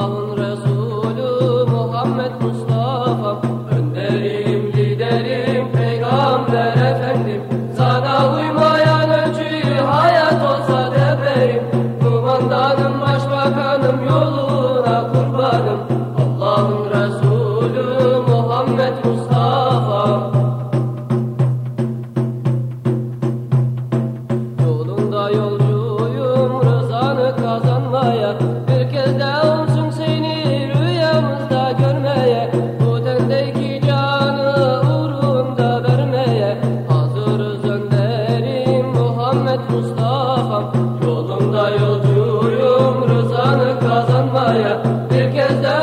Allah'ın Resulü Muhammed Mustafa. Önderim liderim peygamber efendim. Sana uymayan öcü hayat olsa teperim Kumandanım başbakanım yoluna kurbanım. Allah'ın Resulü Muhammed Mustafa. Yolunda yolcuyum rızanı kazanmaya. Muhammed Mustafa Yolunda yolcuyum rızanı kazanmaya Bir kez daha